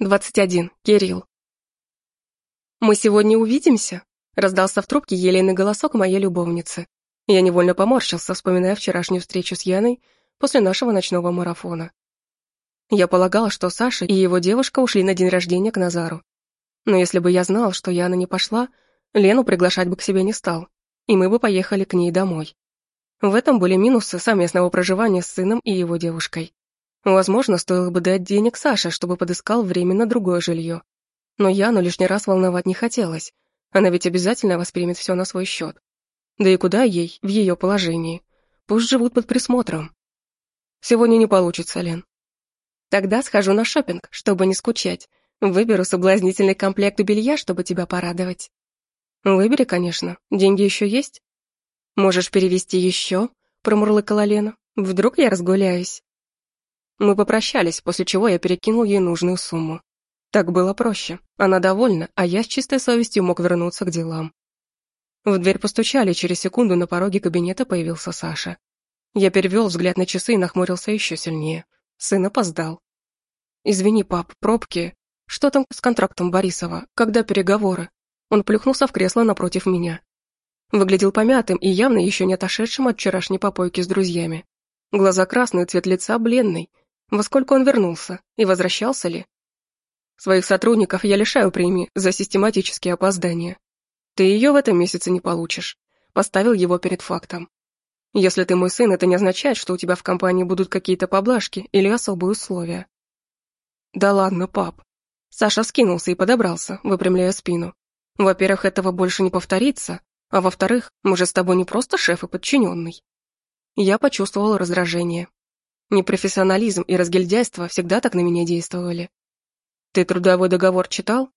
21. Кирилл. «Мы сегодня увидимся?» — раздался в трубке елейный голосок моей любовницы. Я невольно поморщился, вспоминая вчерашнюю встречу с Яной после нашего ночного марафона. Я полагала, что Саша и его девушка ушли на день рождения к Назару. Но если бы я знал, что Яна не пошла, Лену приглашать бы к себе не стал, и мы бы поехали к ней домой. В этом были минусы совместного проживания с сыном и его девушкой. Возможно, стоило бы дать денег Саше, чтобы подыскал временно другое жилье. Но Яну лишний раз волновать не хотелось. Она ведь обязательно воспримет все на свой счет. Да и куда ей, в ее положении? Пусть живут под присмотром. Сегодня не получится, Лен. Тогда схожу на шопинг, чтобы не скучать. Выберу соблазнительный комплект белья, чтобы тебя порадовать. Выбери, конечно. Деньги еще есть? Можешь перевести еще, промурлыкала Лена. Вдруг я разгуляюсь. Мы попрощались, после чего я перекинул ей нужную сумму. Так было проще. Она довольна, а я с чистой совестью мог вернуться к делам. В дверь постучали, через секунду на пороге кабинета появился Саша. Я перевел взгляд на часы и нахмурился еще сильнее. Сын опоздал. «Извини, пап, пробки. Что там с контрактом Борисова? Когда переговоры?» Он плюхнулся в кресло напротив меня. Выглядел помятым и явно еще не отошедшим от вчерашней попойки с друзьями. Глаза красные, цвет лица бледный, во сколько он вернулся и возвращался ли? Своих сотрудников я лишаю премии за систематические опоздания. Ты ее в этом месяце не получишь. Поставил его перед фактом. Если ты мой сын, это не означает, что у тебя в компании будут какие-то поблажки или особые условия. Да ладно, пап. Саша скинулся и подобрался, выпрямляя спину. Во-первых, этого больше не повторится, а во-вторых, мы же с тобой не просто шеф и подчиненный. Я почувствовал раздражение. Непрофессионализм и разгильдяйство всегда так на меня действовали. Ты трудовой договор читал?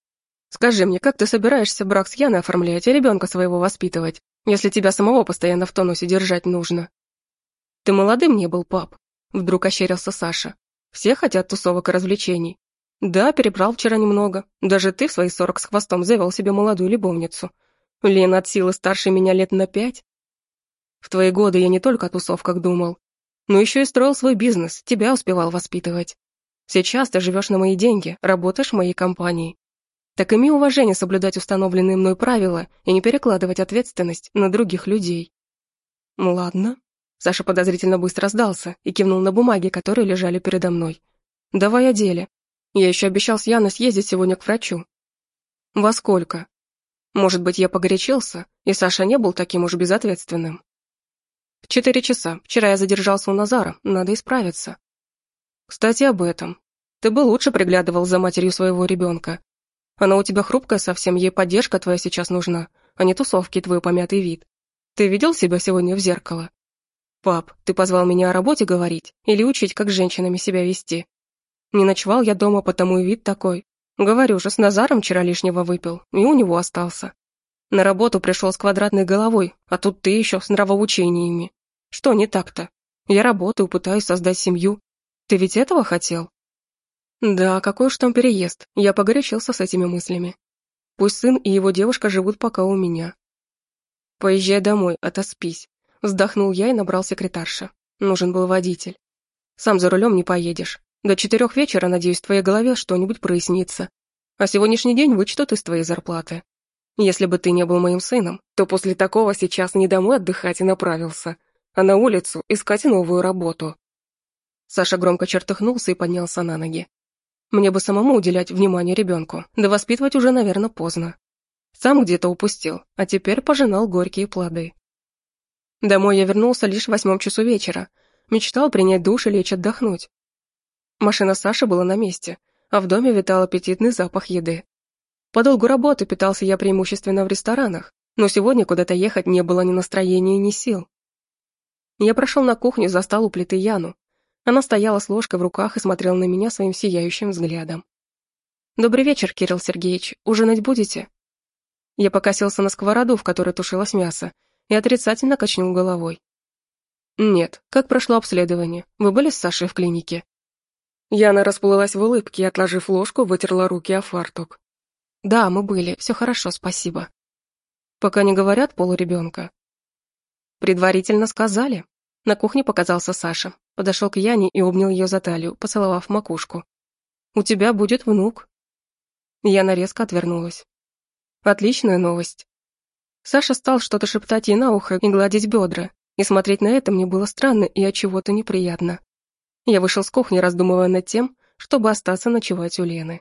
Скажи мне, как ты собираешься брак с Яной оформлять и ребенка своего воспитывать, если тебя самого постоянно в тонусе держать нужно? Ты молодым не был, пап. Вдруг ощерился Саша. Все хотят тусовок и развлечений. Да, перебрал вчера немного. Даже ты в свои сорок с хвостом завел себе молодую любовницу. Лена от силы старше меня лет на пять. В твои годы я не только о тусовках думал, но еще и строил свой бизнес, тебя успевал воспитывать. Сейчас ты живешь на мои деньги, работаешь в моей компании. Так имей уважение соблюдать установленные мной правила и не перекладывать ответственность на других людей. Ну ладно. Саша подозрительно быстро сдался и кивнул на бумаги, которые лежали передо мной. Давай о деле. Я еще обещал с Яной съездить сегодня к врачу. Во сколько? Может быть, я погорячился, и Саша не был таким уж безответственным. Четыре часа. Вчера я задержался у Назара, надо исправиться. Кстати, об этом. Ты бы лучше приглядывал за матерью своего ребенка. Она у тебя хрупкая совсем, ей поддержка твоя сейчас нужна, а не тусовки твой помятый вид. Ты видел себя сегодня в зеркало? Пап, ты позвал меня о работе говорить или учить, как с женщинами себя вести? Не ночевал я дома, потому и вид такой. Говорю же, с Назаром вчера лишнего выпил, и у него остался. На работу пришел с квадратной головой, а тут ты еще с нравоучениями. Что не так-то? Я работаю, пытаюсь создать семью. Ты ведь этого хотел? Да, какой уж там переезд. Я погорячился с этими мыслями. Пусть сын и его девушка живут пока у меня. Поезжай домой, отоспись. Вздохнул я и набрал секретарша. Нужен был водитель. Сам за рулем не поедешь. До четырех вечера, надеюсь, в твоей голове что-нибудь прояснится. А сегодняшний день вычтут из твоей зарплаты. Если бы ты не был моим сыном, то после такого сейчас не домой отдыхать и направился, а на улицу искать новую работу». Саша громко чертыхнулся и поднялся на ноги. «Мне бы самому уделять внимание ребенку, да воспитывать уже, наверное, поздно. Сам где-то упустил, а теперь пожинал горькие плоды». Домой я вернулся лишь в восьмом часу вечера. Мечтал принять душ и лечь отдохнуть. Машина Саши была на месте, а в доме витал аппетитный запах еды. По долгу работы питался я преимущественно в ресторанах, но сегодня куда-то ехать не было ни настроения, ни сил. Я прошел на кухню, застал у плиты Яну. Она стояла с ложкой в руках и смотрела на меня своим сияющим взглядом. «Добрый вечер, Кирилл Сергеевич. Ужинать будете?» Я покосился на сковороду, в которой тушилось мясо, и отрицательно качнул головой. «Нет. Как прошло обследование? Вы были с Сашей в клинике?» Яна расплылась в улыбке и, отложив ложку, вытерла руки о фартук. Да, мы были, все хорошо, спасибо. Пока не говорят полуребенка. Предварительно сказали. На кухне показался Саша. Подошел к Яне и обнял ее за талию, поцеловав макушку. «У тебя будет внук», Яна резко отвернулась. Отличная новость. Саша стал что-то шептать ей на ухо и гладить бедра, и смотреть на это мне было странно и от чего-то неприятно. Я вышел с кухни, раздумывая над тем, чтобы остаться ночевать у Лены.